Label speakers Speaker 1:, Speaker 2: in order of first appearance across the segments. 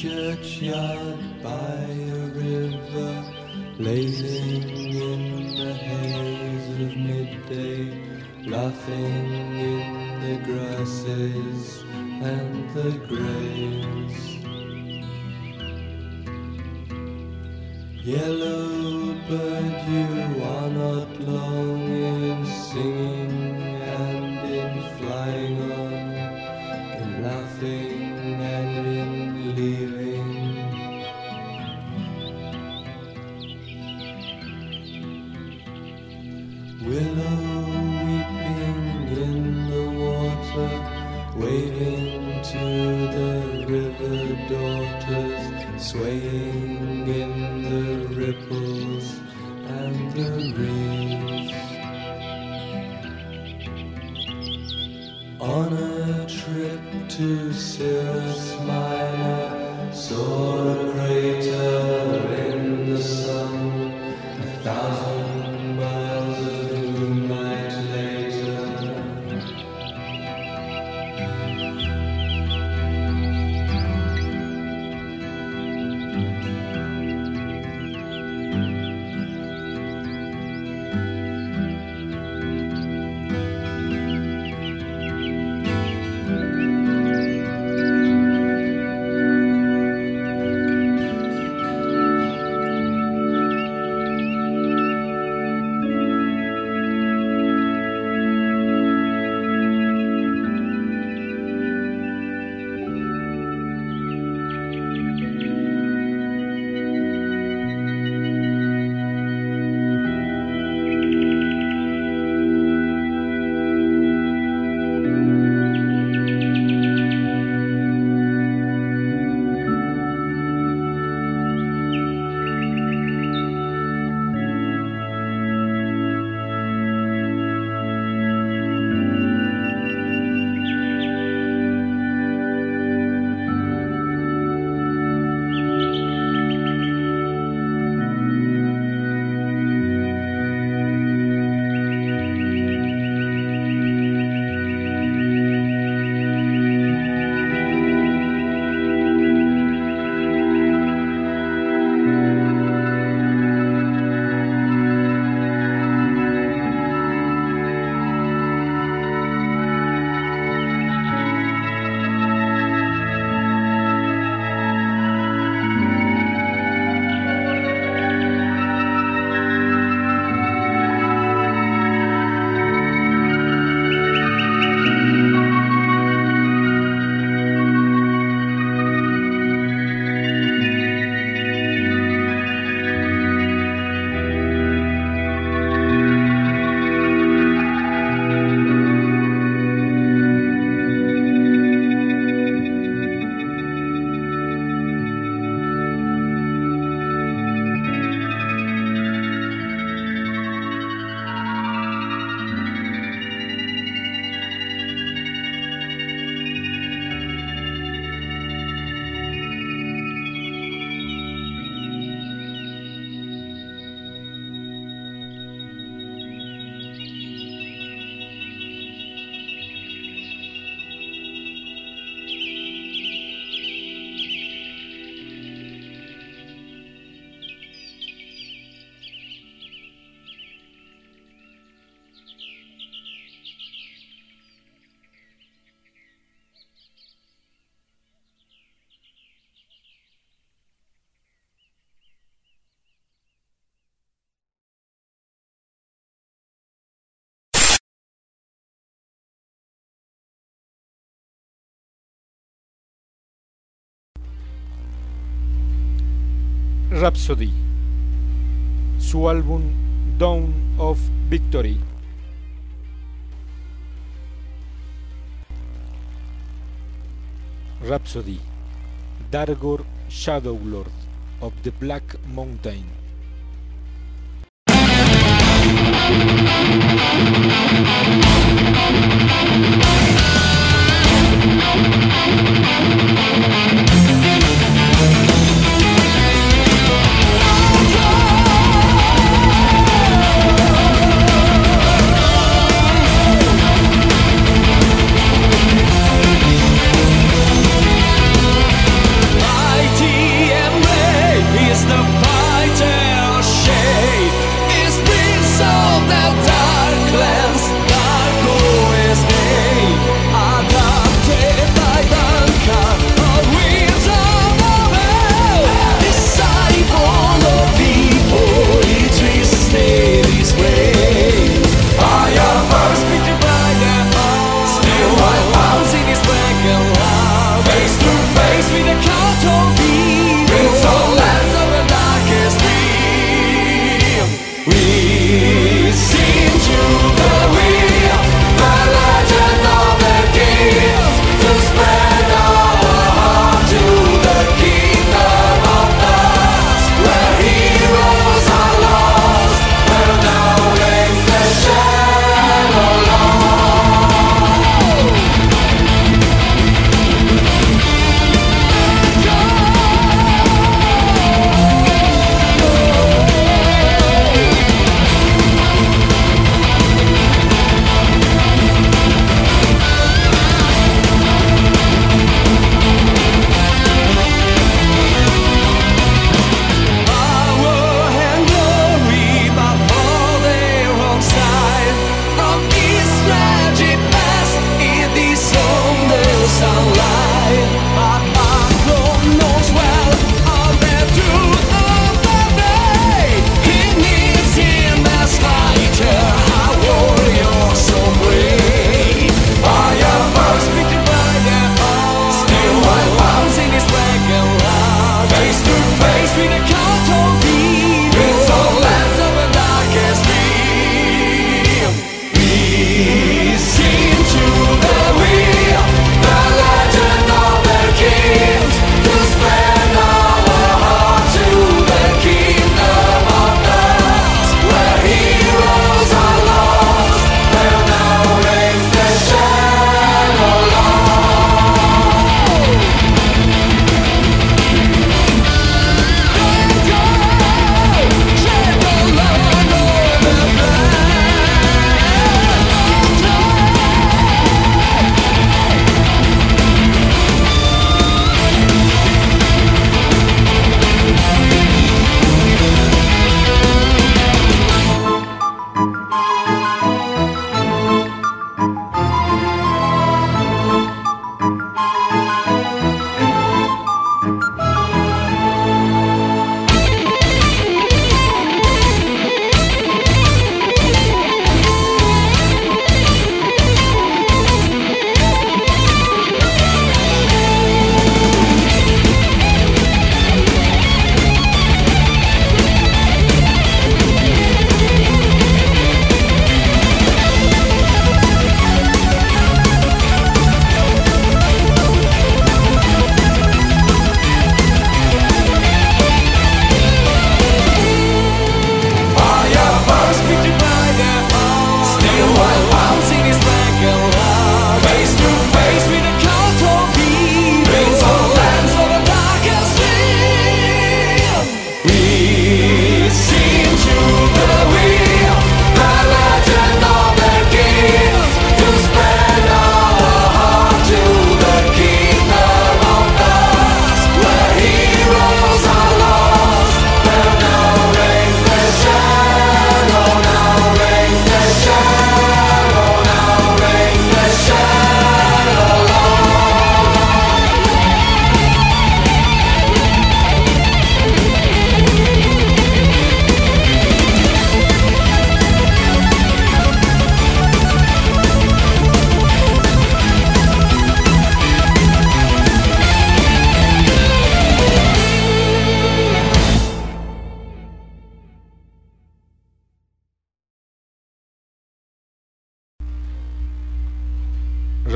Speaker 1: churchyard by a river, lazy on a trip to Sirius Minor. So
Speaker 2: Rhapsody, su álbum Dawn of Victory. Rhapsody, Dargor Shadowlord of the Black Mountain.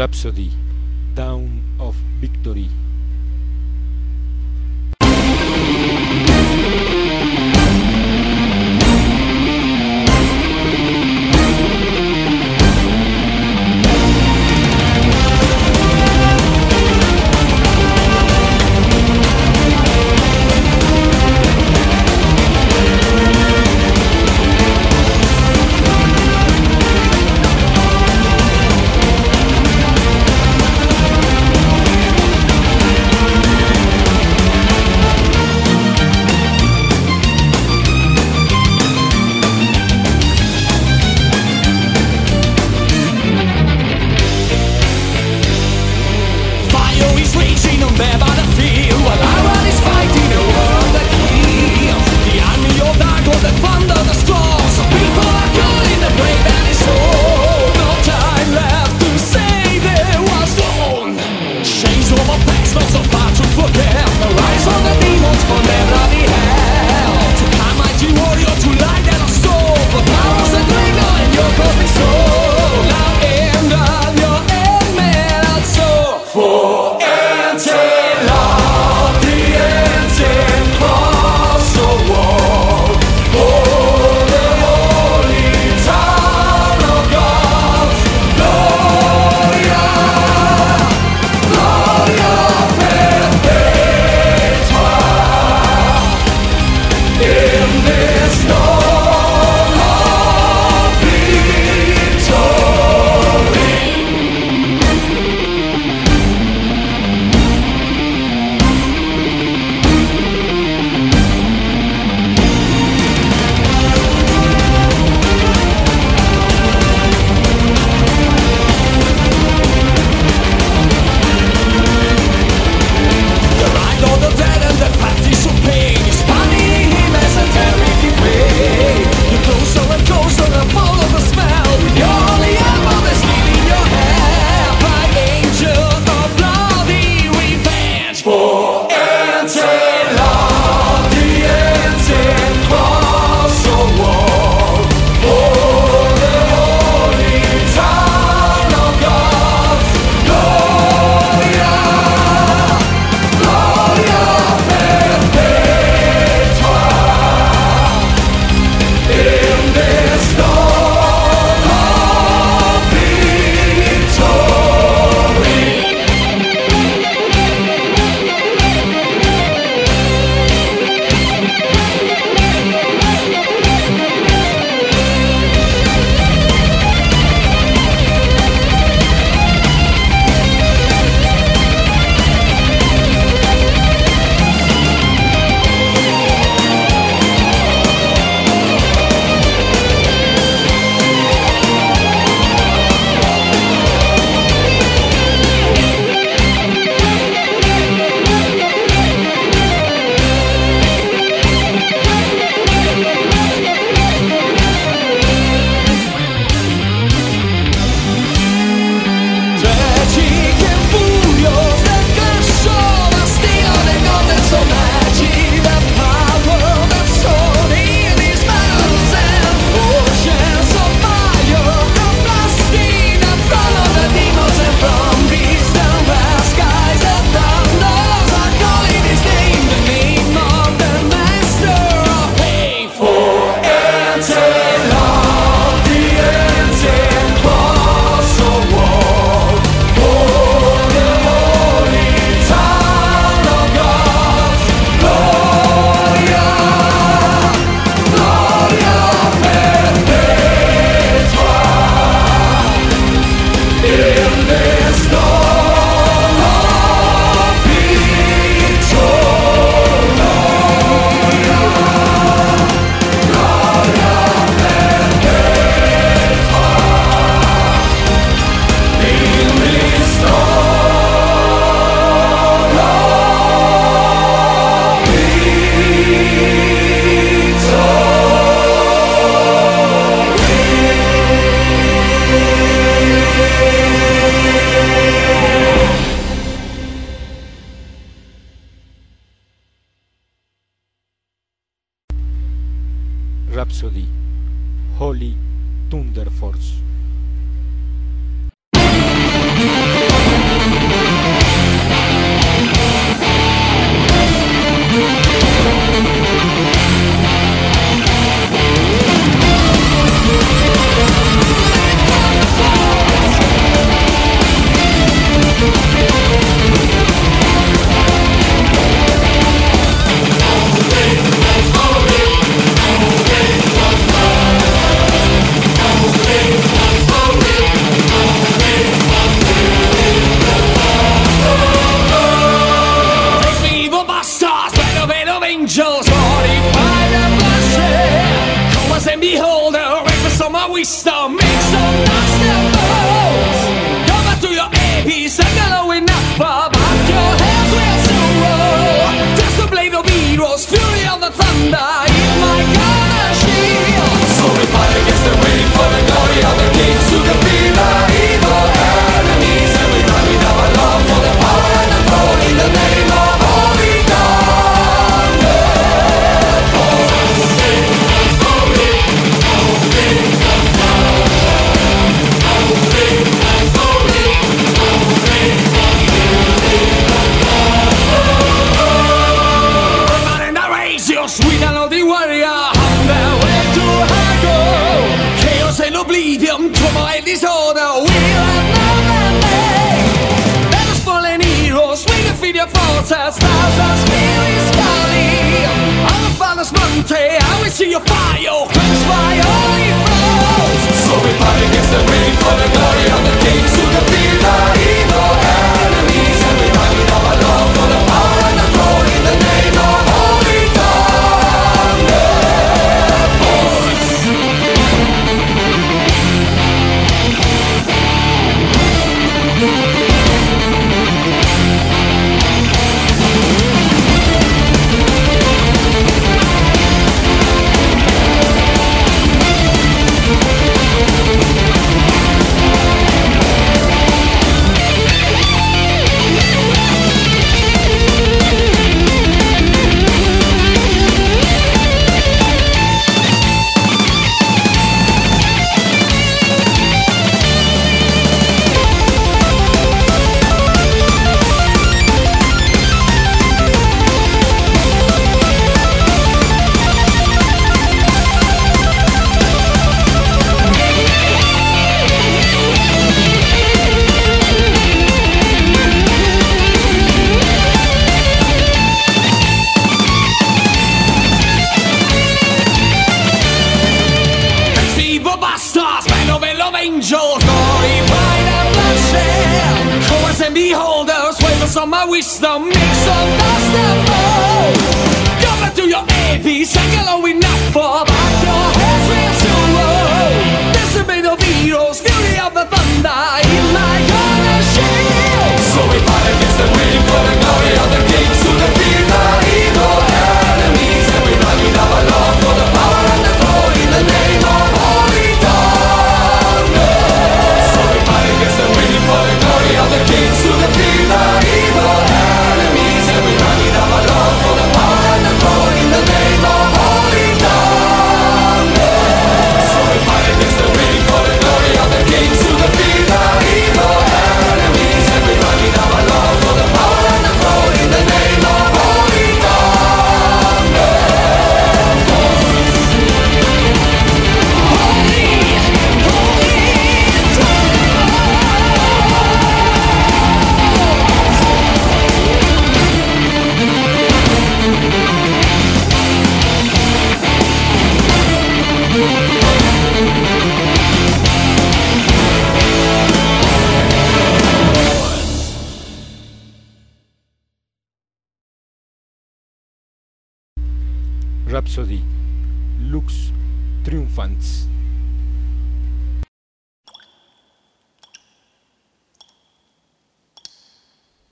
Speaker 2: Rhapsody,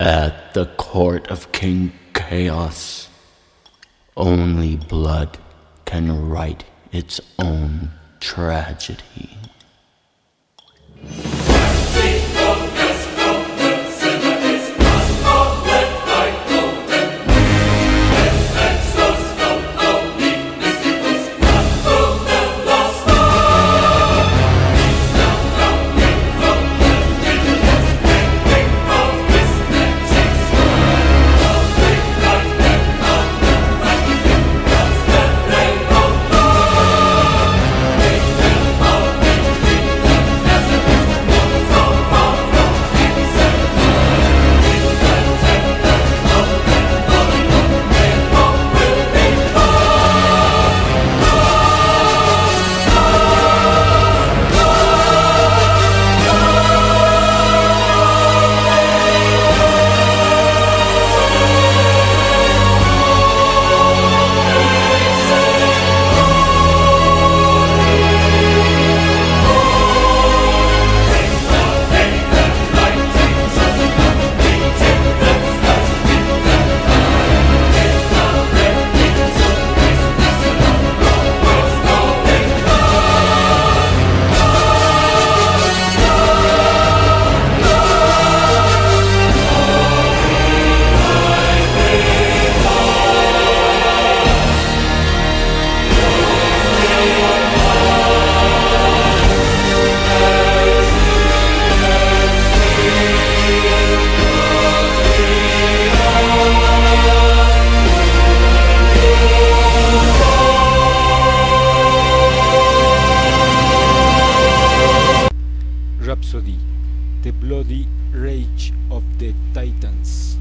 Speaker 3: At the court of King Chaos, only blood can write its own tragedy.
Speaker 2: Rhapsody, The Bloody Rage of the Titans.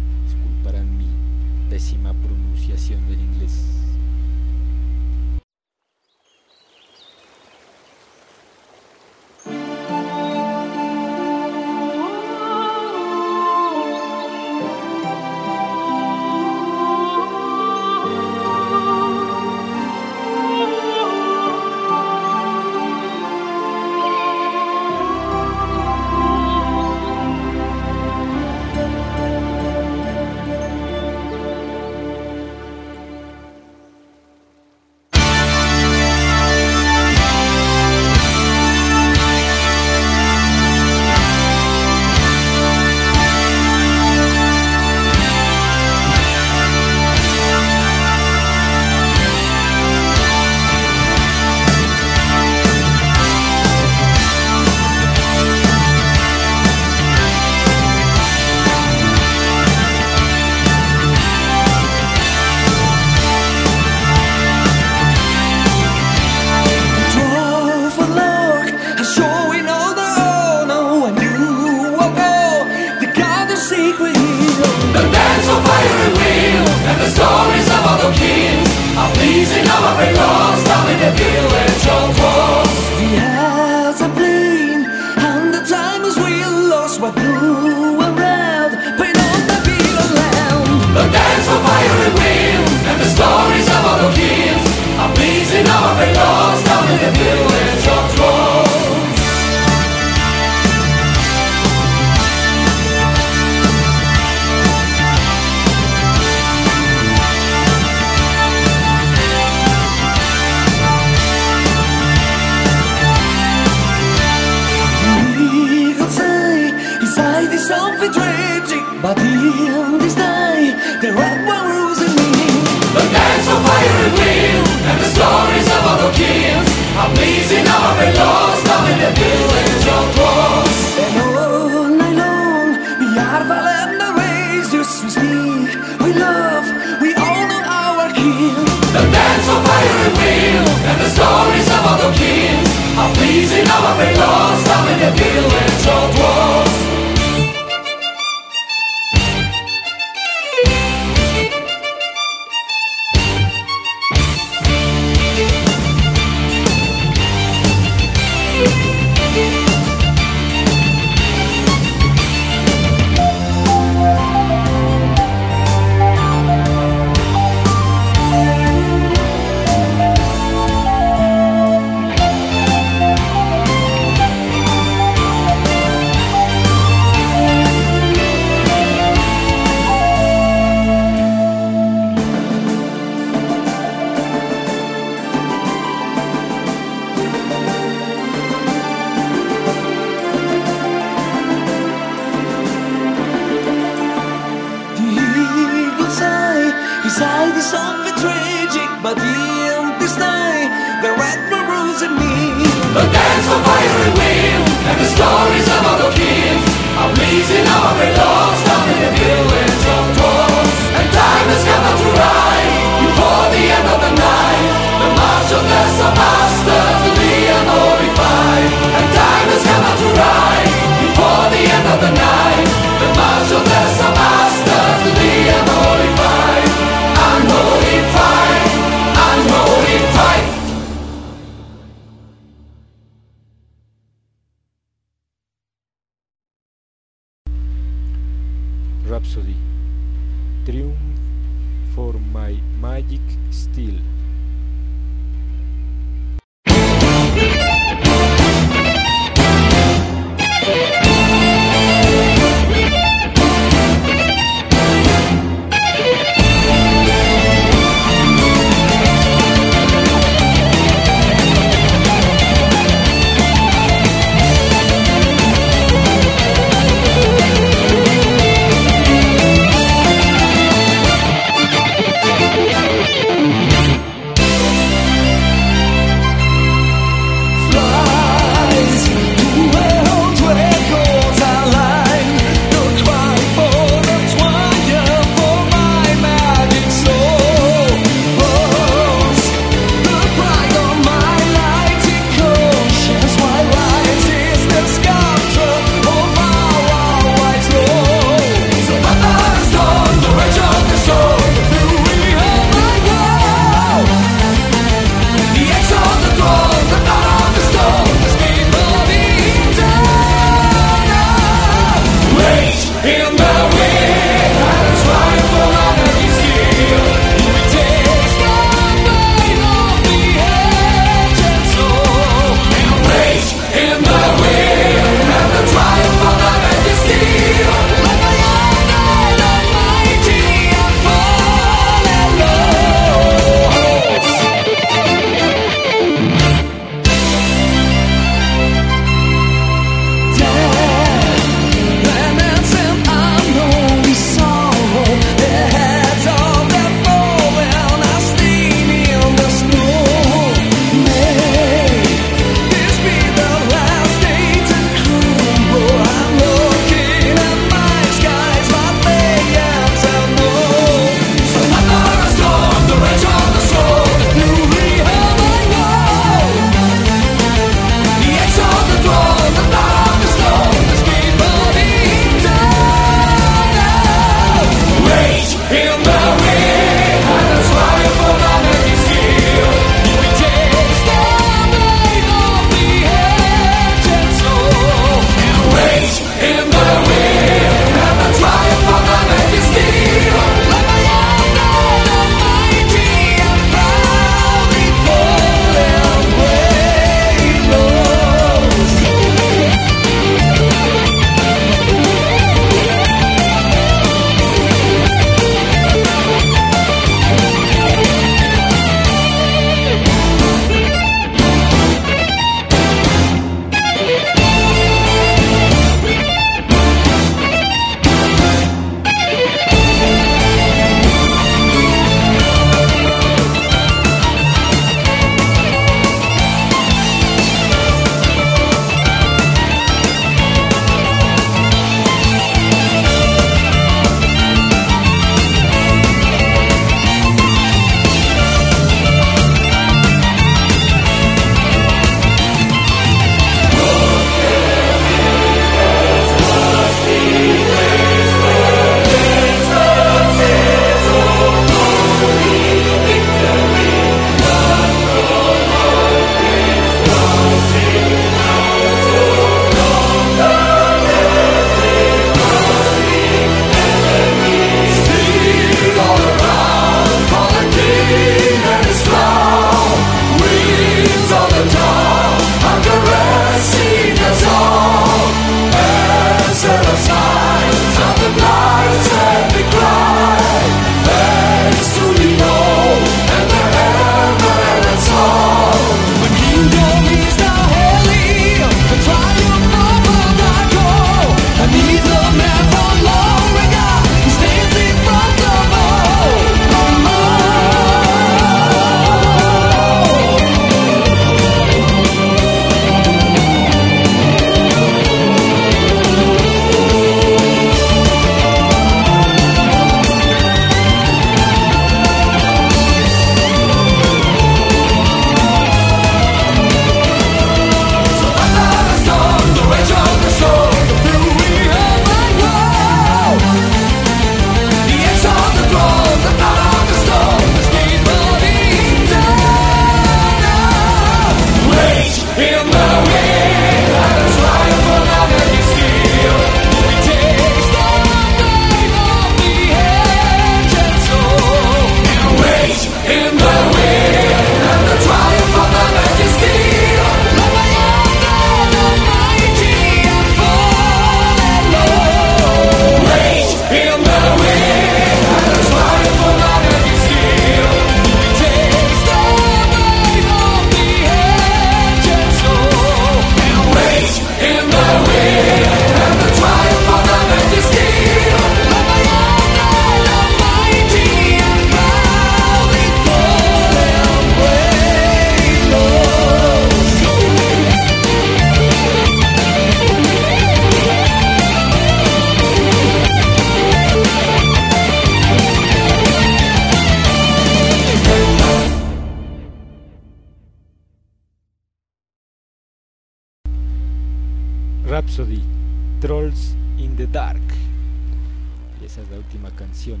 Speaker 4: Última canción.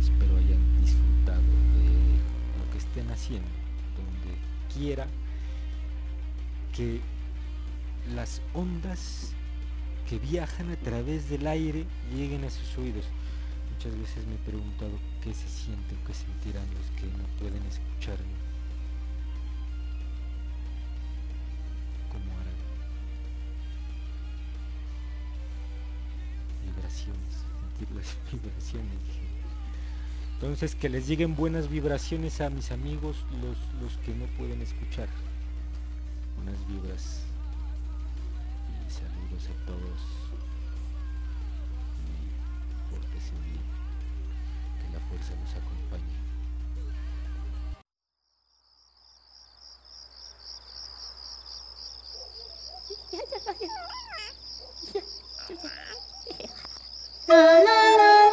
Speaker 4: Espero hayan disfrutado de lo que estén haciendo, donde quiera que las ondas que viajan a través del aire lleguen a sus oídos. Muchas veces me he preguntado qué se siente o qué sentirán los que no pueden escucharme. ¿Cómo harán? Vibraciones, las vibraciones. Entonces que les lleguen buenas vibraciones a mis amigos, los, los que no pueden escuchar. Unas vibras y saludos a todos. la
Speaker 5: la la.